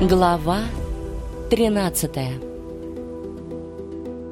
Глава 13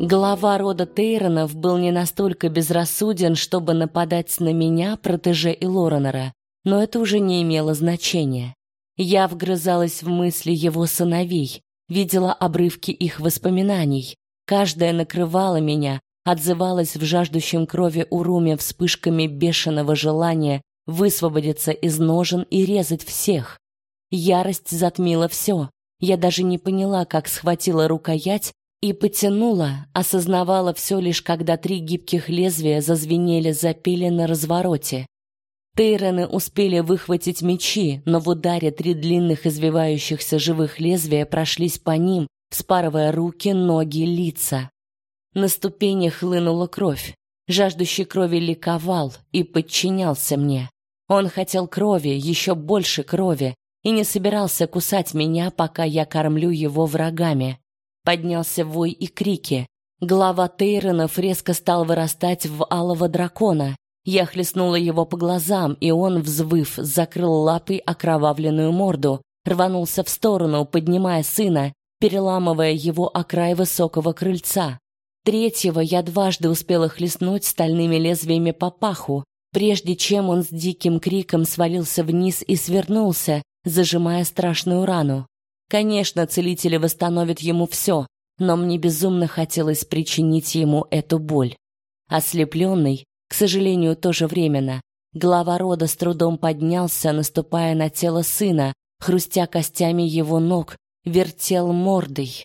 Глава рода Тейронов был не настолько безрассуден, чтобы нападать на меня, протеже и Лоренера, но это уже не имело значения. Я вгрызалась в мысли его сыновей, видела обрывки их воспоминаний. Каждая накрывала меня, отзывалась в жаждущем крови уруме вспышками бешеного желания высвободиться из ножен и резать всех. Ярость затмила все. Я даже не поняла, как схватила рукоять и потянула, осознавала все лишь когда три гибких лезвия зазвенели запели на развороте. Тейрены успели выхватить мечи, но в ударе три длинных извивающихся живых лезвия прошлись по ним, вспарывая руки, ноги, лица. На ступенях хлынула кровь. Жаждущий крови ликовал и подчинялся мне. Он хотел крови, еще больше крови, и не собирался кусать меня, пока я кормлю его врагами. Поднялся вой и крики. Глава Тейронов резко стал вырастать в алого дракона. Я хлестнула его по глазам, и он, взвыв, закрыл лапой окровавленную морду, рванулся в сторону, поднимая сына, переламывая его о край высокого крыльца. Третьего я дважды успела хлестнуть стальными лезвиями по паху, прежде чем он с диким криком свалился вниз и свернулся, зажимая страшную рану. Конечно, целители восстановят ему все, но мне безумно хотелось причинить ему эту боль. Ослепленный, к сожалению, тоже временно, глава рода с трудом поднялся, наступая на тело сына, хрустя костями его ног, вертел мордой.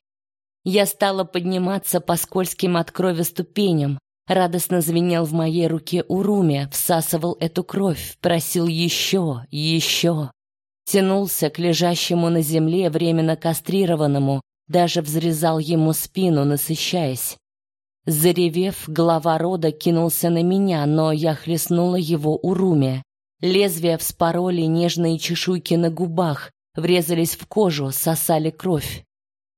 Я стала подниматься по скользким от крови ступеням. Радостно звенел в моей руке Уруме, всасывал эту кровь, просил еще, еще тянулся к лежащему на земле временно кастрированному, даже взрезал ему спину, насыщаясь. Заревев, глава рода кинулся на меня, но я хлестнула его уруме. Лезвия вспороли нежные чешуйки на губах, врезались в кожу, сосали кровь.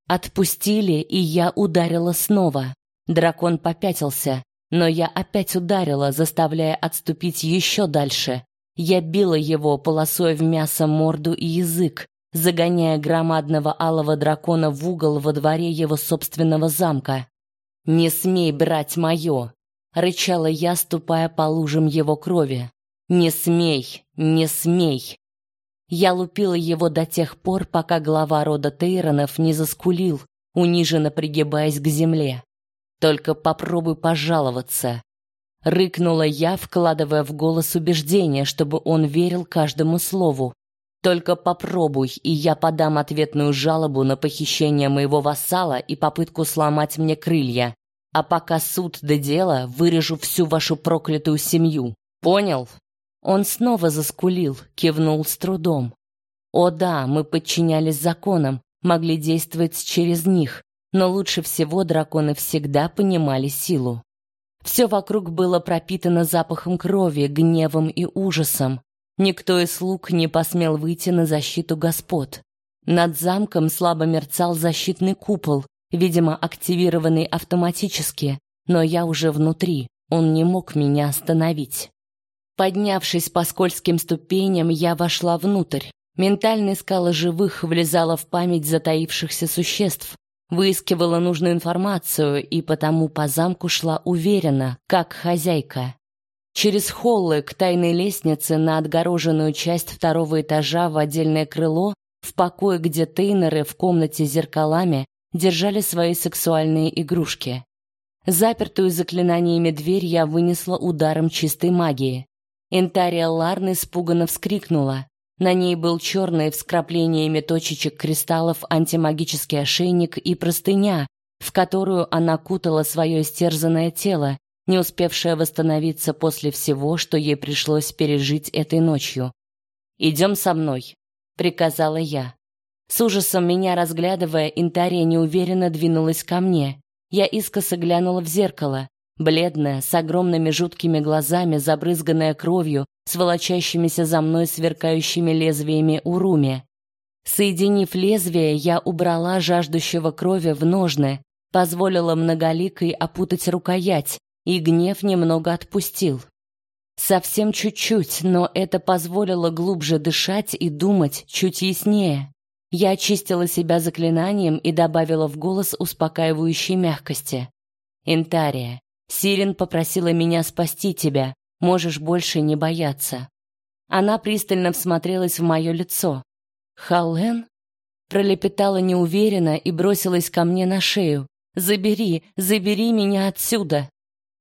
Отпустили, и я ударила снова. Дракон попятился, но я опять ударила, заставляя отступить еще дальше. Я била его, полосуя в мясо морду и язык, загоняя громадного алого дракона в угол во дворе его собственного замка. «Не смей брать мое!» — рычала я, ступая по лужам его крови. «Не смей! Не смей!» Я лупила его до тех пор, пока глава рода Тейронов не заскулил, униженно пригибаясь к земле. «Только попробуй пожаловаться. Рыкнула я, вкладывая в голос убеждение, чтобы он верил каждому слову. Только попробуй, и я подам ответную жалобу на похищение моего вассала и попытку сломать мне крылья. А пока суд до дела, вырежу всю вашу проклятую семью. Понял? Он снова заскулил, кивнул с трудом. О да, мы подчинялись законам, могли действовать через них, но лучше всего драконы всегда понимали силу. Все вокруг было пропитано запахом крови, гневом и ужасом. Никто из слуг не посмел выйти на защиту господ. Над замком слабо мерцал защитный купол, видимо, активированный автоматически, но я уже внутри, он не мог меня остановить. Поднявшись по скользким ступеням, я вошла внутрь. Ментальная скала живых влезала в память затаившихся существ, выискивала нужную информацию и потому по замку шла уверенно, как хозяйка. Через холлы к тайной лестнице на отгороженную часть второго этажа в отдельное крыло, в покое, где Тейнеры в комнате с зеркалами держали свои сексуальные игрушки. Запертую заклинаниями дверь я вынесла ударом чистой магии. Интария Ларн испуганно вскрикнула. На ней был черный вскраплениями точечек кристаллов антимагический ошейник и простыня, в которую она кутала свое истерзанное тело, не успевшее восстановиться после всего, что ей пришлось пережить этой ночью. «Идем со мной», — приказала я. С ужасом меня разглядывая, Интария неуверенно двинулась ко мне. Я искоса глянула в зеркало. Бледная, с огромными жуткими глазами, забрызганная кровью, с волочащимися за мной сверкающими лезвиями уруми. Соединив лезвие, я убрала жаждущего крови в ножны, позволила многоликой опутать рукоять, и гнев немного отпустил. Совсем чуть-чуть, но это позволило глубже дышать и думать чуть яснее. Я очистила себя заклинанием и добавила в голос успокаивающей мягкости. «Интария, Сирен попросила меня спасти тебя. Можешь больше не бояться». Она пристально всмотрелась в мое лицо. «Халлен?» Пролепетала неуверенно и бросилась ко мне на шею. «Забери, забери меня отсюда!»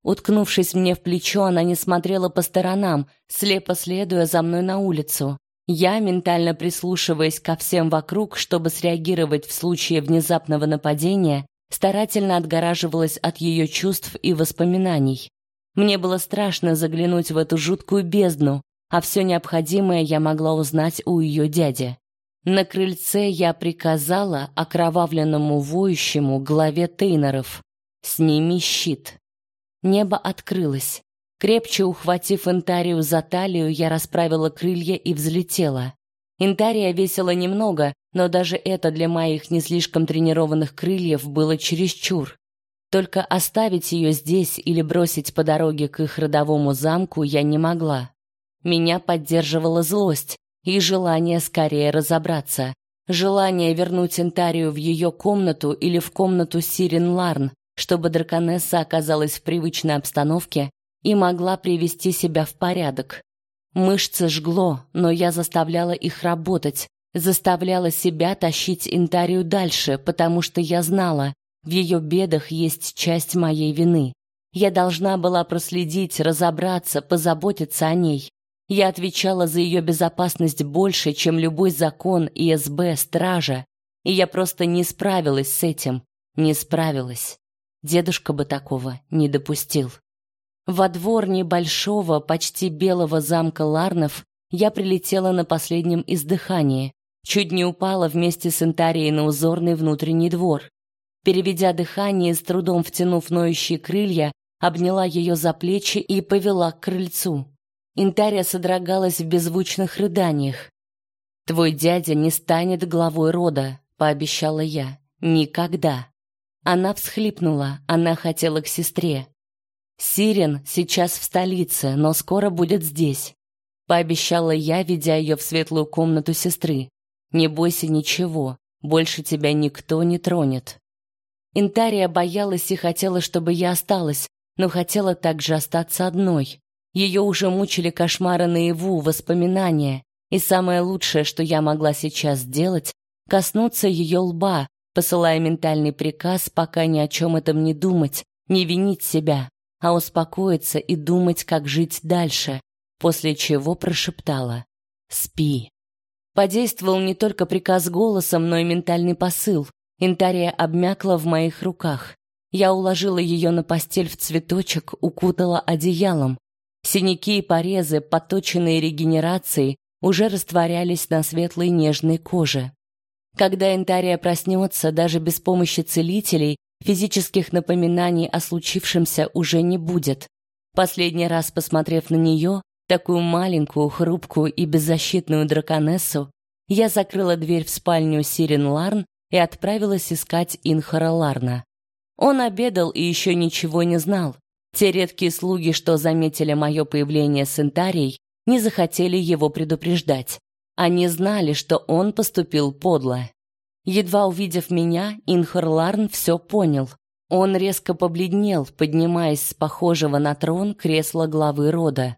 Уткнувшись мне в плечо, она не смотрела по сторонам, слепо следуя за мной на улицу. Я, ментально прислушиваясь ко всем вокруг, чтобы среагировать в случае внезапного нападения, старательно отгораживалась от ее чувств и воспоминаний. Мне было страшно заглянуть в эту жуткую бездну, а все необходимое я могла узнать у ее дяди. На крыльце я приказала окровавленному воющему главе Тейнеров «Сними щит». Небо открылось. Крепче ухватив Интарию за талию, я расправила крылья и взлетела. Интария весила немного, но даже это для моих не слишком тренированных крыльев было чересчур. Только оставить ее здесь или бросить по дороге к их родовому замку я не могла. Меня поддерживала злость и желание скорее разобраться. Желание вернуть Интарию в ее комнату или в комнату Сирен Ларн, чтобы драконесса оказалась в привычной обстановке и могла привести себя в порядок. Мышцы жгло, но я заставляла их работать, заставляла себя тащить Интарию дальше, потому что я знала, в ее бедах есть часть моей вины. Я должна была проследить, разобраться, позаботиться о ней. Я отвечала за ее безопасность больше, чем любой закон, ИСБ, стража. И я просто не справилась с этим. Не справилась. Дедушка бы такого не допустил. Во двор небольшого, почти белого замка Ларнов я прилетела на последнем издыхании. Чуть не упала вместе с Интарией на узорный внутренний двор. Переведя дыхание, с трудом втянув ноющие крылья, обняла ее за плечи и повела к крыльцу. Интария содрогалась в беззвучных рыданиях. «Твой дядя не станет главой рода», — пообещала я. «Никогда». Она всхлипнула, она хотела к сестре. Сирен сейчас в столице, но скоро будет здесь. Пообещала я, ведя ее в светлую комнату сестры. Не бойся ничего, больше тебя никто не тронет. Интария боялась и хотела, чтобы я осталась, но хотела также остаться одной. Ее уже мучили кошмары наяву, воспоминания, и самое лучшее, что я могла сейчас сделать, коснуться ее лба, посылая ментальный приказ пока ни о чем этом не думать, не винить себя а успокоиться и думать, как жить дальше, после чего прошептала «Спи». Подействовал не только приказ голосом, но и ментальный посыл. Интария обмякла в моих руках. Я уложила ее на постель в цветочек, укутала одеялом. Синяки и порезы, поточенные регенерацией, уже растворялись на светлой нежной коже. Когда Интария проснется, даже без помощи целителей, Физических напоминаний о случившемся уже не будет. Последний раз посмотрев на нее, такую маленькую, хрупкую и беззащитную драконессу, я закрыла дверь в спальню Сирен Ларн и отправилась искать Инхара Ларна. Он обедал и еще ничего не знал. Те редкие слуги, что заметили мое появление с Интарией, не захотели его предупреждать. Они знали, что он поступил подло. Едва увидев меня, Инхарларн все понял. Он резко побледнел, поднимаясь с похожего на трон кресла главы рода.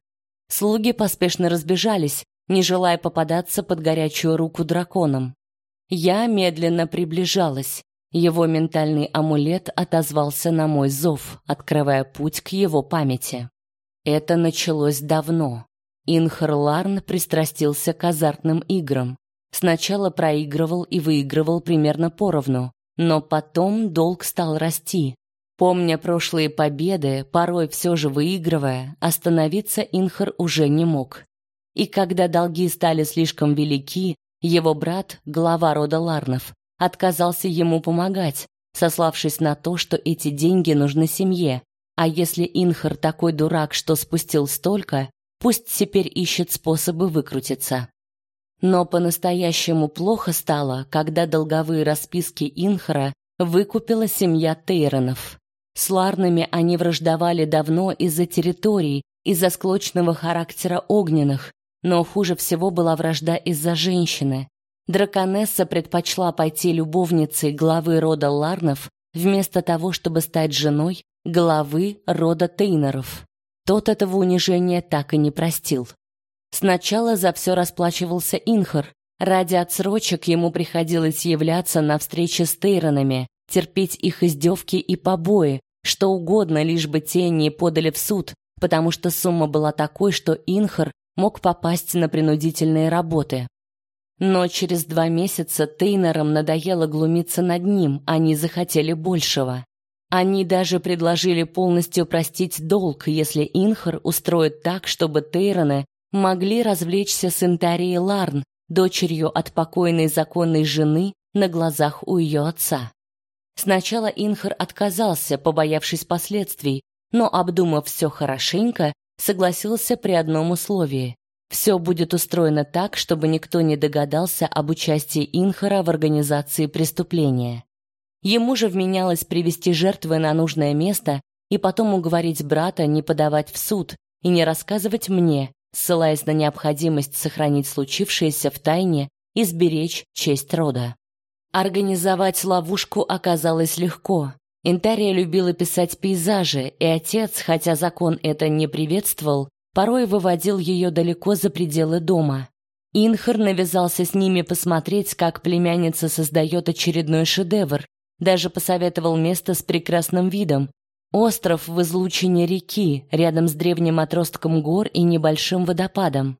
Слуги поспешно разбежались, не желая попадаться под горячую руку драконам. Я медленно приближалась. Его ментальный амулет отозвался на мой зов, открывая путь к его памяти. Это началось давно. Инхарларн пристрастился к азартным играм. Сначала проигрывал и выигрывал примерно поровну, но потом долг стал расти. Помня прошлые победы, порой все же выигрывая, остановиться Инхар уже не мог. И когда долги стали слишком велики, его брат, глава рода Ларнов, отказался ему помогать, сославшись на то, что эти деньги нужны семье. А если Инхар такой дурак, что спустил столько, пусть теперь ищет способы выкрутиться. Но по-настоящему плохо стало, когда долговые расписки Инхара выкупила семья Тейронов. С Ларнами они враждовали давно из-за территорий, из-за склочного характера огненных, но хуже всего была вражда из-за женщины. Драконесса предпочла пойти любовницей главы рода Ларнов вместо того, чтобы стать женой главы рода Тейнеров. Тот этого унижения так и не простил. Сначала за все расплачивался Инхар. Ради отсрочек ему приходилось являться на встречи с Тейронами, терпеть их издевки и побои, что угодно, лишь бы те не подали в суд, потому что сумма была такой, что Инхар мог попасть на принудительные работы. Но через два месяца Тейнерам надоело глумиться над ним, они захотели большего. Они даже предложили полностью простить долг, если Инхар устроит так, чтобы Тейроны могли развлечься с Интарией Ларн, дочерью от покойной законной жены на глазах у ее отца. Сначала Инхар отказался, побоявшись последствий, но, обдумав все хорошенько, согласился при одном условии. Все будет устроено так, чтобы никто не догадался об участии Инхара в организации преступления. Ему же вменялось привести жертвы на нужное место и потом уговорить брата не подавать в суд и не рассказывать мне, ссылаясь на необходимость сохранить случившееся в тайне и сберечь честь рода. Организовать ловушку оказалось легко. Интария любила писать пейзажи, и отец, хотя закон это не приветствовал, порой выводил ее далеко за пределы дома. Инхар навязался с ними посмотреть, как племянница создает очередной шедевр, даже посоветовал место с прекрасным видом. Остров в излучине реки, рядом с древним отростком гор и небольшим водопадом.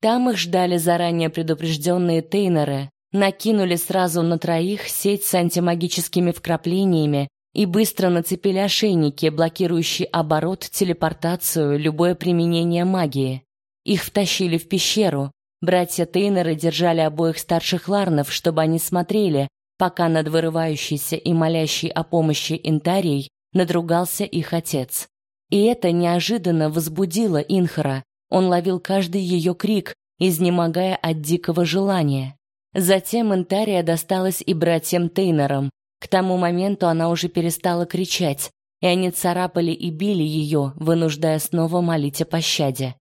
Там их ждали заранее предупрежденные тейнеры, накинули сразу на троих сеть с антимагическими вкраплениями и быстро нацепили ошейники, блокирующие оборот, телепортацию, любое применение магии. Их втащили в пещеру. Братья Тейнеры держали обоих старших ларнов, чтобы они смотрели, пока над вырывающейся и молящей о помощи Интарией надругался их отец. И это неожиданно возбудило Инхара. Он ловил каждый ее крик, изнемогая от дикого желания. Затем Интария досталась и братьям Тейнерам. К тому моменту она уже перестала кричать, и они царапали и били ее, вынуждая снова молить о пощаде.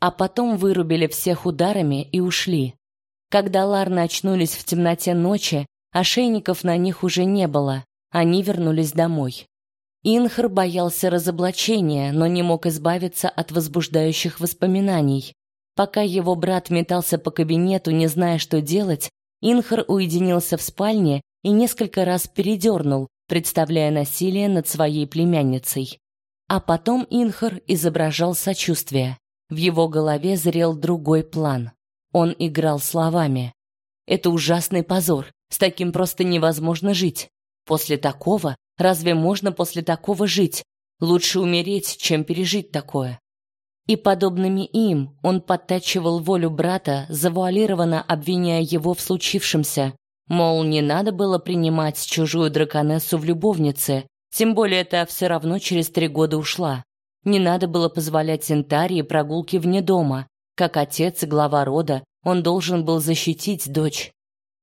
А потом вырубили всех ударами и ушли. Когда Ларны очнулись в темноте ночи, ошейников на них уже не было, они вернулись домой. Инхар боялся разоблачения, но не мог избавиться от возбуждающих воспоминаний. Пока его брат метался по кабинету, не зная, что делать, Инхар уединился в спальне и несколько раз передернул, представляя насилие над своей племянницей. А потом Инхар изображал сочувствие. В его голове зрел другой план. Он играл словами. «Это ужасный позор. С таким просто невозможно жить. После такого, разве можно после такого жить? Лучше умереть, чем пережить такое. И подобными им он подтачивал волю брата, завуалированно обвиняя его в случившемся. Мол, не надо было принимать чужую драконессу в любовнице, тем более это все равно через три года ушла. Не надо было позволять Сентарии прогулки вне дома. Как отец и глава рода, он должен был защитить дочь.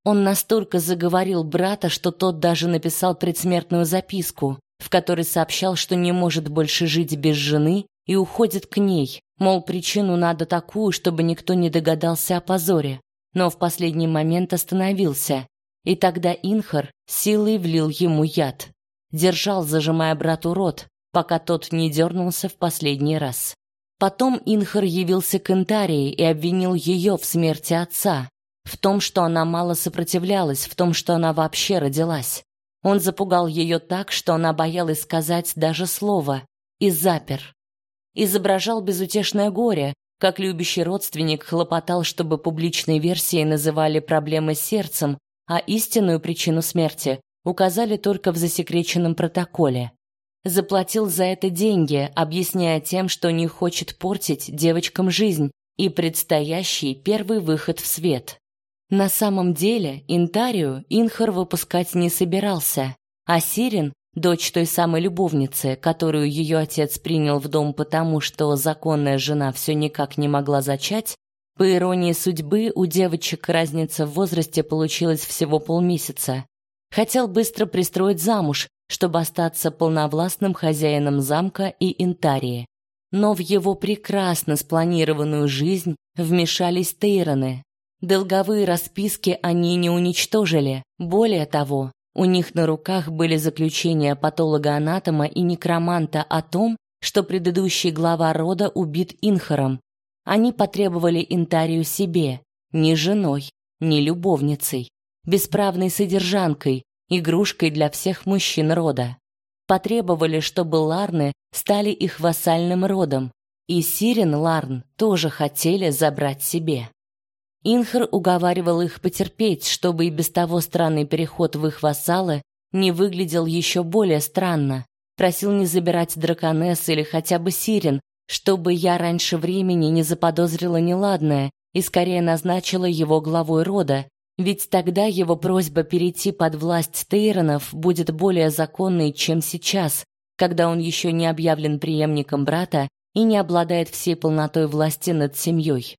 Он настолько заговорил брата, что тот даже написал предсмертную записку, в которой сообщал, что не может больше жить без жены и уходит к ней, мол, причину надо такую, чтобы никто не догадался о позоре. Но в последний момент остановился, и тогда Инхар силой влил ему яд. Держал, зажимая брату рот, пока тот не дернулся в последний раз. Потом Инхар явился к Интарии и обвинил ее в смерти отца, в том, что она мало сопротивлялась, в том, что она вообще родилась. Он запугал ее так, что она боялась сказать даже слово, и запер изображал безутешное горе, как любящий родственник хлопотал, чтобы публичные версии называли проблемы с сердцем, а истинную причину смерти указали только в засекреченном протоколе. Заплатил за это деньги, объясняя тем, что не хочет портить девочкам жизнь и предстоящий первый выход в свет. На самом деле Интарию Инхар выпускать не собирался, а Сирин дочь той самой любовницы, которую ее отец принял в дом потому, что законная жена все никак не могла зачать, по иронии судьбы, у девочек разница в возрасте получилась всего полмесяца. Хотел быстро пристроить замуж, чтобы остаться полновластным хозяином замка и Интарии. Но в его прекрасно спланированную жизнь вмешались Тейроны. Долговые расписки они не уничтожили. Более того, у них на руках были заключения патолога-анатома и некроманта о том, что предыдущий глава рода убит Инхаром. Они потребовали Интарию себе, не женой, не любовницей, бесправной содержанкой, игрушкой для всех мужчин рода. Потребовали, чтобы Ларны стали их вассальным родом, и Сирен Ларн тоже хотели забрать себе. Инхар уговаривал их потерпеть, чтобы и без того странный переход в их вассалы не выглядел еще более странно. Просил не забирать драконесс или хотя бы Сирен, чтобы я раньше времени не заподозрила неладное и скорее назначила его главой рода, ведь тогда его просьба перейти под власть Тейронов будет более законной, чем сейчас, когда он еще не объявлен преемником брата и не обладает всей полнотой власти над семьей.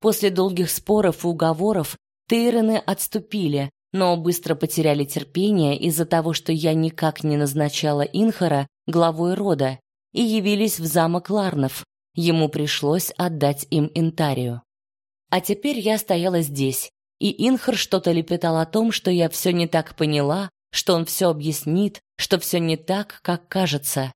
После долгих споров и уговоров Тейроны отступили, но быстро потеряли терпение из-за того, что я никак не назначала Инхара главой рода, и явились в замок Ларнов. Ему пришлось отдать им Интарию. А теперь я стояла здесь, и Инхар что-то лепетал о том, что я все не так поняла, что он все объяснит, что все не так, как кажется.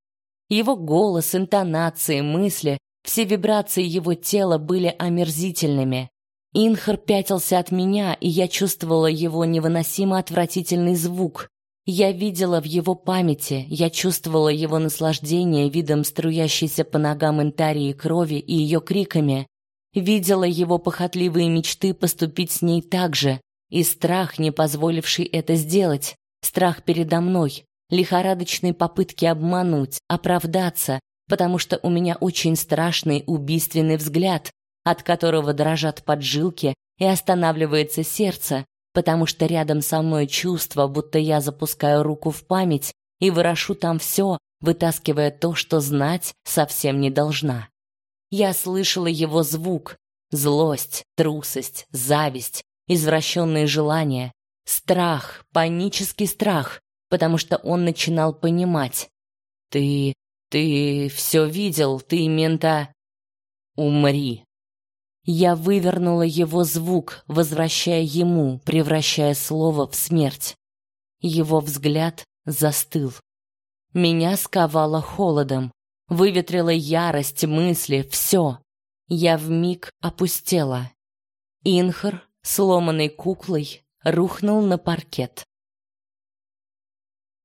Его голос, интонации, мысли, все вибрации его тела были омерзительными. Инхар пятился от меня, и я чувствовала его невыносимо отвратительный звук. Я видела в его памяти, я чувствовала его наслаждение видом струящейся по ногам Интарии крови и ее криками. Видела его похотливые мечты поступить с ней так же, и страх, не позволивший это сделать, страх передо мной, лихорадочные попытки обмануть, оправдаться, потому что у меня очень страшный убийственный взгляд, от которого дрожат поджилки и останавливается сердце, потому что рядом со мной чувство, будто я запускаю руку в память и вырошу там все, вытаскивая то, что знать совсем не должна. Я слышала его звук. Злость, трусость, зависть, извращенные желания, страх, панический страх, потому что он начинал понимать. «Ты... ты все видел, ты мента...» «Умри!» Я вывернула его звук, возвращая ему, превращая слово в смерть. Его взгляд застыл. Меня сковало холодом. Выветрила ярость, мысли, все. Я вмиг опустела. Инхар, сломанной куклой, рухнул на паркет.